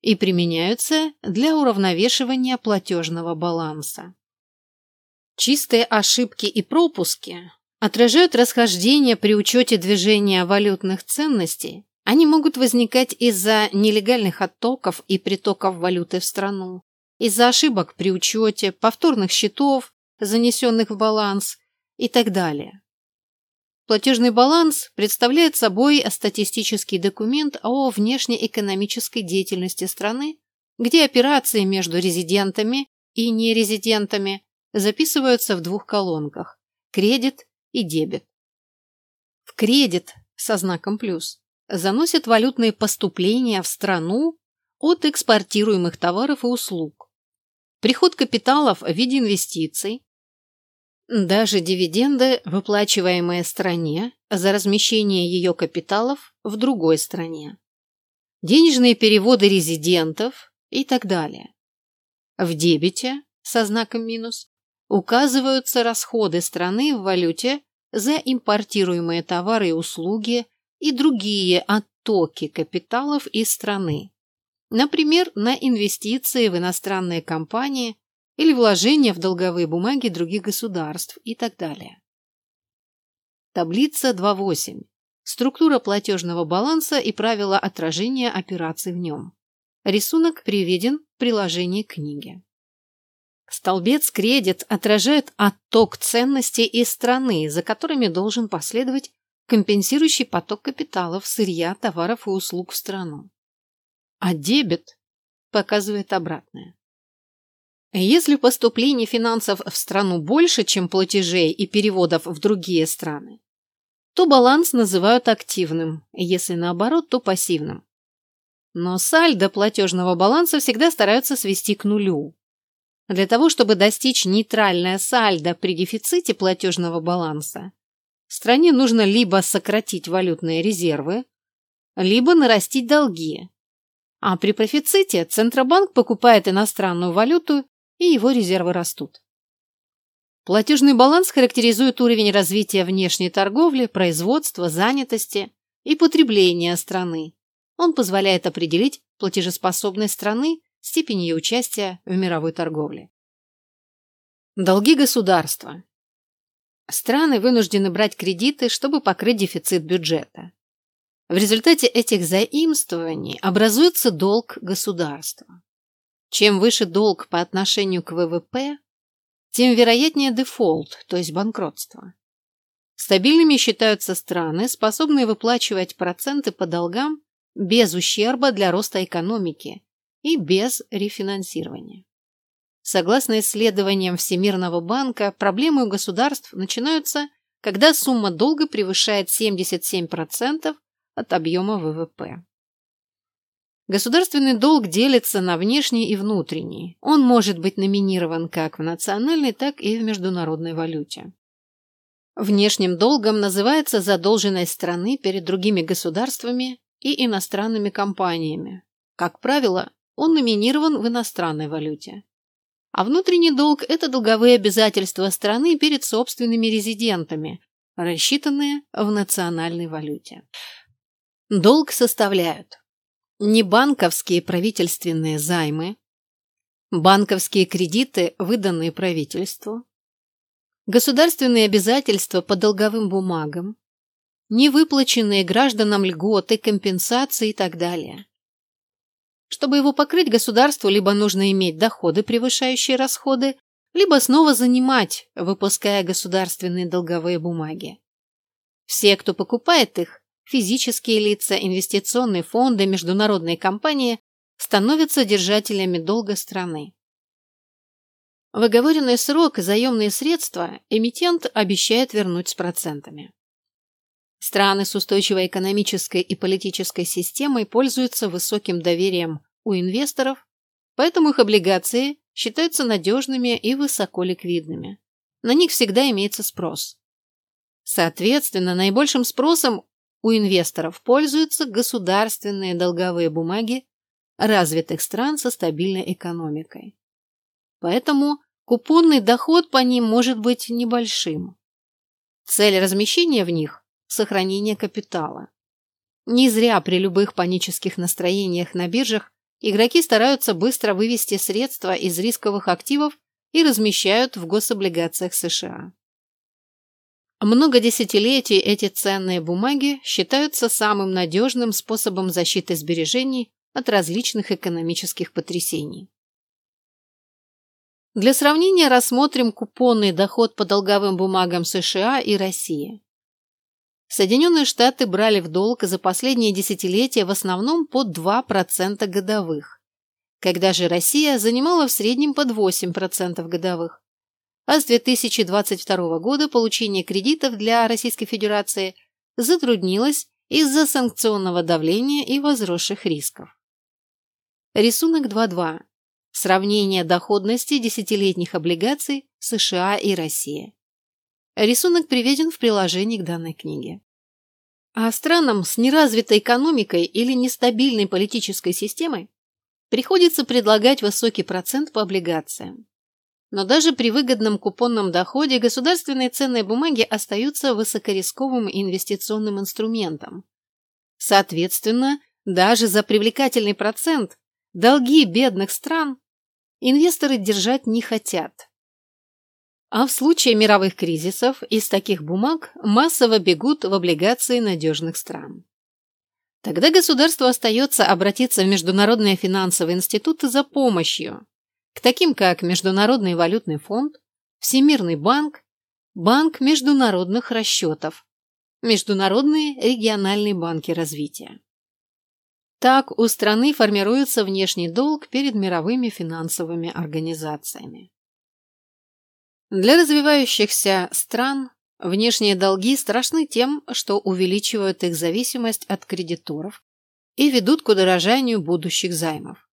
И применяются для уравновешивания платежного баланса. Чистые ошибки и пропуски отражают расхождение при учете движения валютных ценностей они могут возникать из-за нелегальных оттоков и притоков валюты в страну, из-за ошибок при учете, повторных счетов, занесенных в баланс и так далее. Платежный баланс представляет собой статистический документ о внешнеэкономической деятельности страны, где операции между резидентами и нерезидентами записываются в двух колонках – кредит и дебет. В кредит со знаком плюс заносят валютные поступления в страну от экспортируемых товаров и услуг, приход капиталов в виде инвестиций, даже дивиденды, выплачиваемые стране за размещение ее капиталов в другой стране, денежные переводы резидентов и так далее. В дебете со знаком минус указываются расходы страны в валюте за импортируемые товары и услуги и другие оттоки капиталов из страны. Например, на инвестиции в иностранные компании или вложения в долговые бумаги других государств и так далее. Таблица 2.8. Структура платежного баланса и правила отражения операций в нем. Рисунок приведен в приложении книги. Столбец кредит отражает отток ценностей из страны, за которыми должен последовать компенсирующий поток капиталов, сырья, товаров и услуг в страну. А дебет показывает обратное. Если поступлений финансов в страну больше, чем платежей и переводов в другие страны, то баланс называют активным, если наоборот, то пассивным. Но сальдо платежного баланса всегда стараются свести к нулю. Для того, чтобы достичь нейтральное сальдо при дефиците платежного баланса, Стране нужно либо сократить валютные резервы, либо нарастить долги. А при профиците Центробанк покупает иностранную валюту, и его резервы растут. Платежный баланс характеризует уровень развития внешней торговли, производства, занятости и потребления страны. Он позволяет определить платежеспособность страны, степень ее участия в мировой торговле. Долги государства. Страны вынуждены брать кредиты, чтобы покрыть дефицит бюджета. В результате этих заимствований образуется долг государства. Чем выше долг по отношению к ВВП, тем вероятнее дефолт, то есть банкротство. Стабильными считаются страны, способные выплачивать проценты по долгам без ущерба для роста экономики и без рефинансирования. Согласно исследованиям Всемирного банка, проблемы у государств начинаются, когда сумма долга превышает 77% от объема ВВП. Государственный долг делится на внешний и внутренний. Он может быть номинирован как в национальной, так и в международной валюте. Внешним долгом называется задолженность страны перед другими государствами и иностранными компаниями. Как правило, он номинирован в иностранной валюте. А внутренний долг – это долговые обязательства страны перед собственными резидентами, рассчитанные в национальной валюте. Долг составляют Небанковские правительственные займы, банковские кредиты, выданные правительству, государственные обязательства по долговым бумагам, невыплаченные гражданам льготы, компенсации и так далее. Чтобы его покрыть государству, либо нужно иметь доходы, превышающие расходы, либо снова занимать, выпуская государственные долговые бумаги. Все, кто покупает их, физические лица, инвестиционные фонды, международные компании становятся держателями долга страны. В оговоренный срок заемные средства эмитент обещает вернуть с процентами. Страны с устойчивой экономической и политической системой пользуются высоким доверием у инвесторов, поэтому их облигации считаются надежными и высоко ликвидными. На них всегда имеется спрос. Соответственно, наибольшим спросом у инвесторов пользуются государственные долговые бумаги развитых стран со стабильной экономикой. Поэтому купонный доход по ним может быть небольшим. Цель размещения в них – сохранение капитала. Не зря при любых панических настроениях на биржах игроки стараются быстро вывести средства из рисковых активов и размещают в гособлигациях США. Много десятилетий эти ценные бумаги считаются самым надежным способом защиты сбережений от различных экономических потрясений. Для сравнения рассмотрим купонный доход по долговым бумагам США и России. Соединенные Штаты брали в долг за последние десятилетия в основном по 2% годовых, когда же Россия занимала в среднем под 8% годовых а с 2022 года получение кредитов для Российской Федерации затруднилось из-за санкционного давления и возросших рисков. Рисунок 2.2. Сравнение доходности десятилетних облигаций США и России. Рисунок приведен в приложении к данной книге. А странам с неразвитой экономикой или нестабильной политической системой приходится предлагать высокий процент по облигациям. Но даже при выгодном купонном доходе государственные ценные бумаги остаются высокорисковым инвестиционным инструментом. Соответственно, даже за привлекательный процент долги бедных стран инвесторы держать не хотят. А в случае мировых кризисов из таких бумаг массово бегут в облигации надежных стран. Тогда государству остается обратиться в международные финансовые институты за помощью, к таким как Международный валютный фонд, Всемирный банк, Банк международных расчетов, Международные региональные банки развития. Так у страны формируется внешний долг перед мировыми финансовыми организациями. Для развивающихся стран внешние долги страшны тем, что увеличивают их зависимость от кредиторов и ведут к удорожанию будущих займов.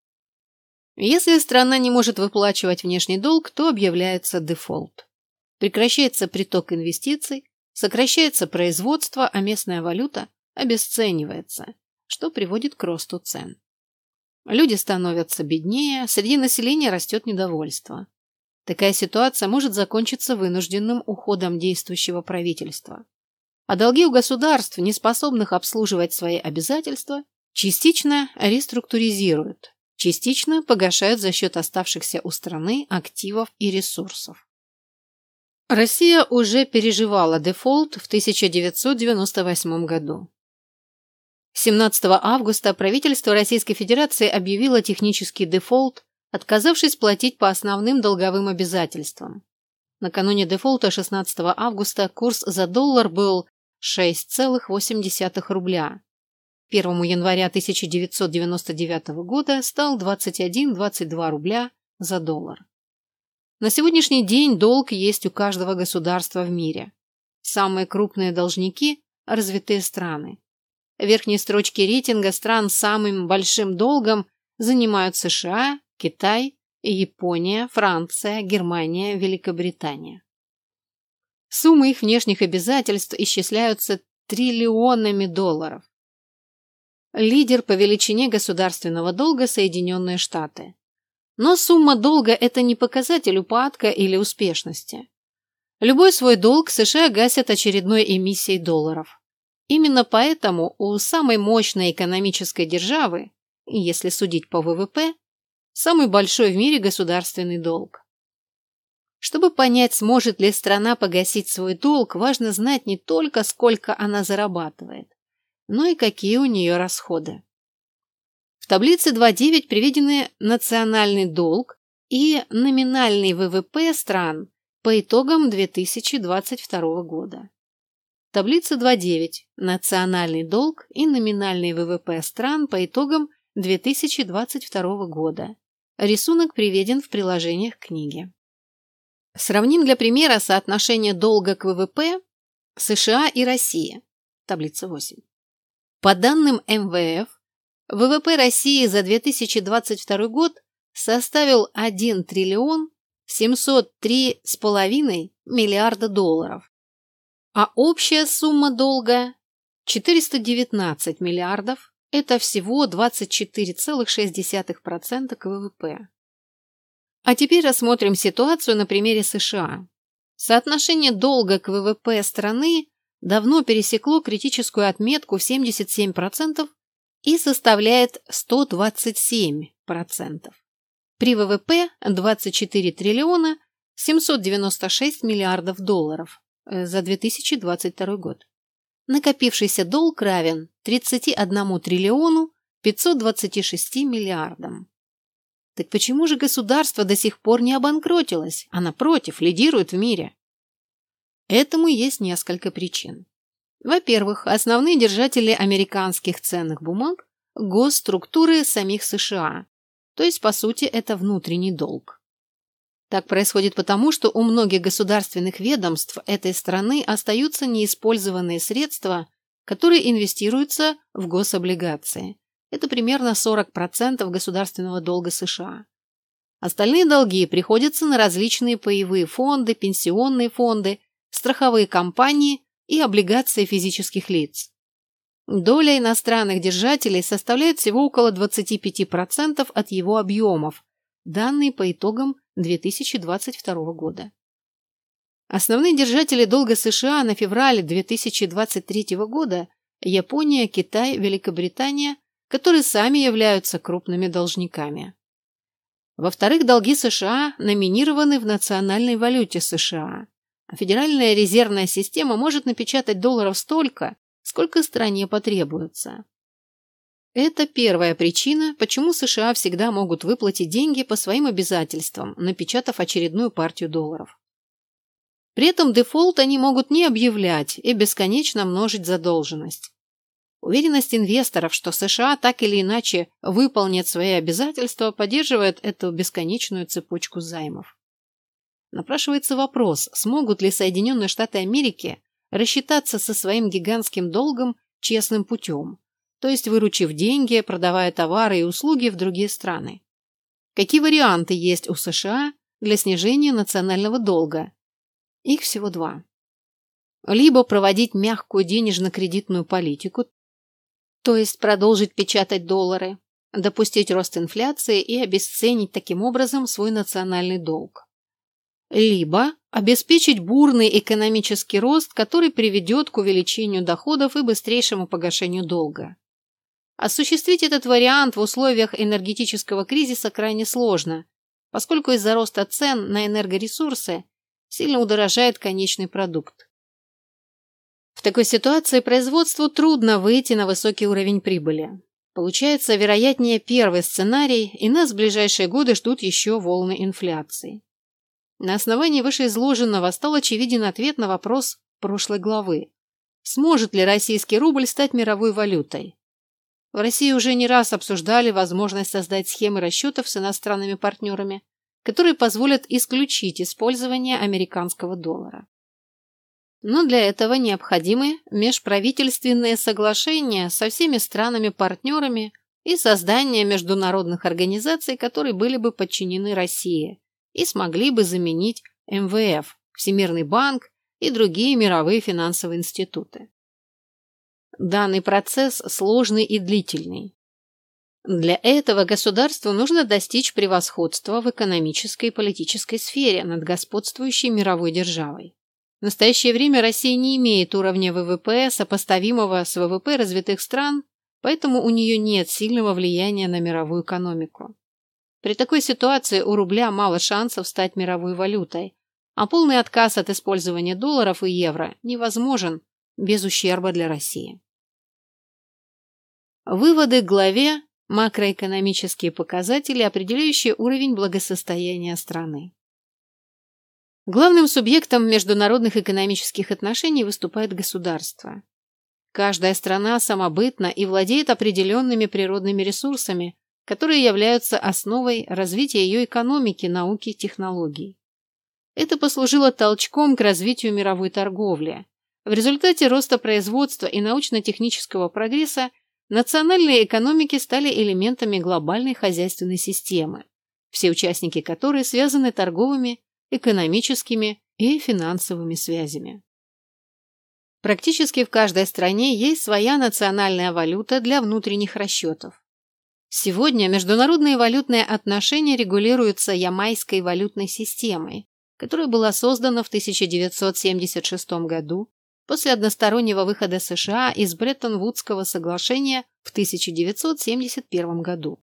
Если страна не может выплачивать внешний долг, то объявляется дефолт. Прекращается приток инвестиций, сокращается производство, а местная валюта обесценивается, что приводит к росту цен. Люди становятся беднее, среди населения растет недовольство. Такая ситуация может закончиться вынужденным уходом действующего правительства. А долги у государств, не способных обслуживать свои обязательства, частично реструктуризируют, частично погашают за счет оставшихся у страны активов и ресурсов. Россия уже переживала дефолт в 1998 году. 17 августа правительство Российской Федерации объявило технический дефолт, отказавшись платить по основным долговым обязательствам. Накануне дефолта 16 августа курс за доллар был 6,8 рубля, 1 января 1999 года стал 21-22 рубля за доллар. На сегодняшний день долг есть у каждого государства в мире. Самые крупные должники – развитые страны. В верхней строчке рейтинга стран с самым большим долгом занимают США, Китай, Япония, Франция, Германия, Великобритания. Суммы их внешних обязательств исчисляются триллионами долларов. Лидер по величине государственного долга – Соединенные Штаты. Но сумма долга – это не показатель упадка или успешности. Любой свой долг США гасят очередной эмиссией долларов. Именно поэтому у самой мощной экономической державы, если судить по ВВП, самый большой в мире государственный долг. Чтобы понять, сможет ли страна погасить свой долг, важно знать не только, сколько она зарабатывает, но и какие у нее расходы. В таблице 2.9 приведены национальный долг и номинальный ВВП стран по итогам 2022 года. Таблица 2.9. Национальный долг и номинальный ВВП стран по итогам 2022 года. Рисунок приведен в приложениях книги. Сравним для примера соотношение долга к ВВП США и России. Таблица 8. По данным МВФ, ВВП России за 2022 год составил 1 триллион 703,5 миллиарда долларов, а общая сумма долга 419 миллиардов – это всего 24,6% к ВВП. А теперь рассмотрим ситуацию на примере США. Соотношение долга к ВВП страны давно пересекло критическую отметку в 77% и составляет 127%. При ВВП 24 триллиона 796 миллиардов долларов э, за 2022 год. Накопившийся долг равен 31 триллиону 526 миллиардам. Так почему же государство до сих пор не обанкротилось, а напротив, лидирует в мире? Этому есть несколько причин. Во-первых, основные держатели американских ценных бумаг – госструктуры самих США, то есть, по сути, это внутренний долг. Так происходит потому, что у многих государственных ведомств этой страны остаются неиспользованные средства, которые инвестируются в гособлигации. Это примерно 40% государственного долга США. Остальные долги приходятся на различные паевые фонды, пенсионные фонды, страховые компании и облигации физических лиц. Доля иностранных держателей составляет всего около 25% от его объемов, данные по итогам 2022 года. Основные держатели долга США на февраль 2023 года – Япония, Китай, Великобритания которые сами являются крупными должниками. Во-вторых, долги США номинированы в национальной валюте США, а Федеральная резервная система может напечатать долларов столько, сколько стране потребуется. Это первая причина, почему США всегда могут выплатить деньги по своим обязательствам, напечатав очередную партию долларов. При этом дефолт они могут не объявлять и бесконечно множить задолженность. Уверенность инвесторов, что США так или иначе выполнят свои обязательства, поддерживает эту бесконечную цепочку займов. Напрашивается вопрос, смогут ли Соединенные Штаты Америки рассчитаться со своим гигантским долгом честным путем, то есть выручив деньги, продавая товары и услуги в другие страны. Какие варианты есть у США для снижения национального долга? Их всего два. Либо проводить мягкую денежно-кредитную политику, то есть продолжить печатать доллары, допустить рост инфляции и обесценить таким образом свой национальный долг. Либо обеспечить бурный экономический рост, который приведет к увеличению доходов и быстрейшему погашению долга. Осуществить этот вариант в условиях энергетического кризиса крайне сложно, поскольку из-за роста цен на энергоресурсы сильно удорожает конечный продукт. В такой ситуации производству трудно выйти на высокий уровень прибыли. Получается, вероятнее первый сценарий, и нас в ближайшие годы ждут еще волны инфляции. На основании вышеизложенного стал очевиден ответ на вопрос прошлой главы. Сможет ли российский рубль стать мировой валютой? В России уже не раз обсуждали возможность создать схемы расчетов с иностранными партнерами, которые позволят исключить использование американского доллара. Но для этого необходимы межправительственные соглашения со всеми странами-партнерами и создание международных организаций, которые были бы подчинены России и смогли бы заменить МВФ, Всемирный банк и другие мировые финансовые институты. Данный процесс сложный и длительный. Для этого государству нужно достичь превосходства в экономической и политической сфере над господствующей мировой державой. В настоящее время Россия не имеет уровня ВВП, сопоставимого с ВВП развитых стран, поэтому у нее нет сильного влияния на мировую экономику. При такой ситуации у рубля мало шансов стать мировой валютой, а полный отказ от использования долларов и евро невозможен без ущерба для России. Выводы к главе «Макроэкономические показатели, определяющие уровень благосостояния страны». Главным субъектом международных экономических отношений выступает государство. Каждая страна самобытна и владеет определенными природными ресурсами, которые являются основой развития ее экономики, науки технологий. Это послужило толчком к развитию мировой торговли. В результате роста производства и научно-технического прогресса национальные экономики стали элементами глобальной хозяйственной системы, все участники которой связаны торговыми, экономическими и финансовыми связями. Практически в каждой стране есть своя национальная валюта для внутренних расчетов. Сегодня международные валютные отношения регулируются ямайской валютной системой, которая была создана в 1976 году после одностороннего выхода США из Бреттон-Вудского соглашения в 1971 году.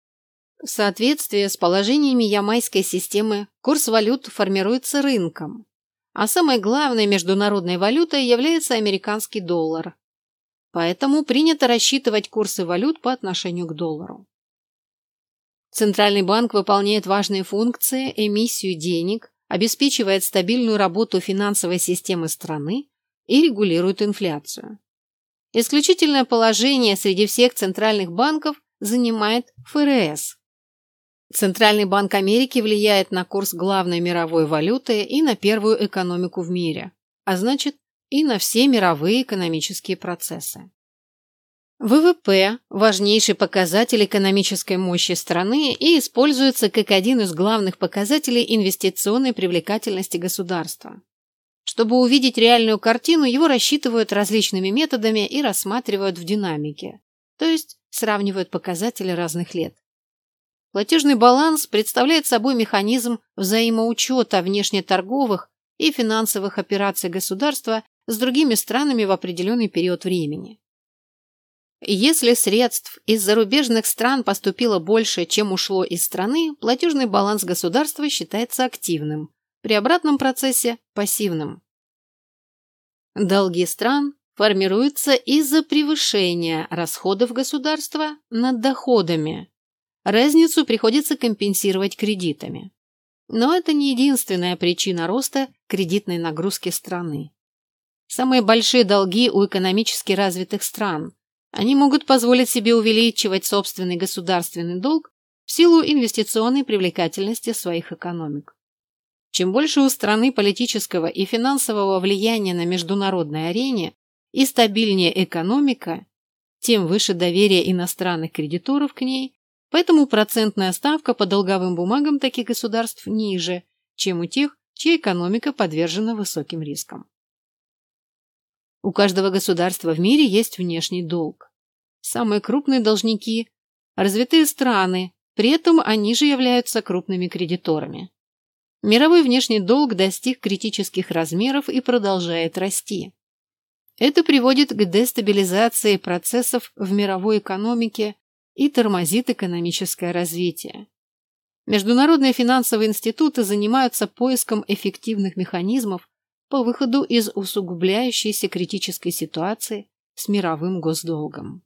В соответствии с положениями ямайской системы курс валют формируется рынком, а самой главной международной валютой является американский доллар. Поэтому принято рассчитывать курсы валют по отношению к доллару. Центральный банк выполняет важные функции, эмиссию денег, обеспечивает стабильную работу финансовой системы страны и регулирует инфляцию. Исключительное положение среди всех центральных банков занимает ФРС Центральный банк Америки влияет на курс главной мировой валюты и на первую экономику в мире, а значит и на все мировые экономические процессы. ВВП – важнейший показатель экономической мощи страны и используется как один из главных показателей инвестиционной привлекательности государства. Чтобы увидеть реальную картину, его рассчитывают различными методами и рассматривают в динамике, то есть сравнивают показатели разных лет. Платежный баланс представляет собой механизм взаимоучета внешнеторговых и финансовых операций государства с другими странами в определенный период времени. Если средств из зарубежных стран поступило больше, чем ушло из страны, платежный баланс государства считается активным, при обратном процессе – пассивным. Долги стран формируются из-за превышения расходов государства над доходами, Разницу приходится компенсировать кредитами. Но это не единственная причина роста кредитной нагрузки страны. Самые большие долги у экономически развитых стран. Они могут позволить себе увеличивать собственный государственный долг в силу инвестиционной привлекательности своих экономик. Чем больше у страны политического и финансового влияния на международной арене и стабильнее экономика, тем выше доверие иностранных кредиторов к ней Поэтому процентная ставка по долговым бумагам таких государств ниже, чем у тех, чья экономика подвержена высоким рискам. У каждого государства в мире есть внешний долг. Самые крупные должники – развитые страны, при этом они же являются крупными кредиторами. Мировой внешний долг достиг критических размеров и продолжает расти. Это приводит к дестабилизации процессов в мировой экономике и тормозит экономическое развитие. Международные финансовые институты занимаются поиском эффективных механизмов по выходу из усугубляющейся критической ситуации с мировым госдолгом.